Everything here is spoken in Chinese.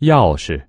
钥匙。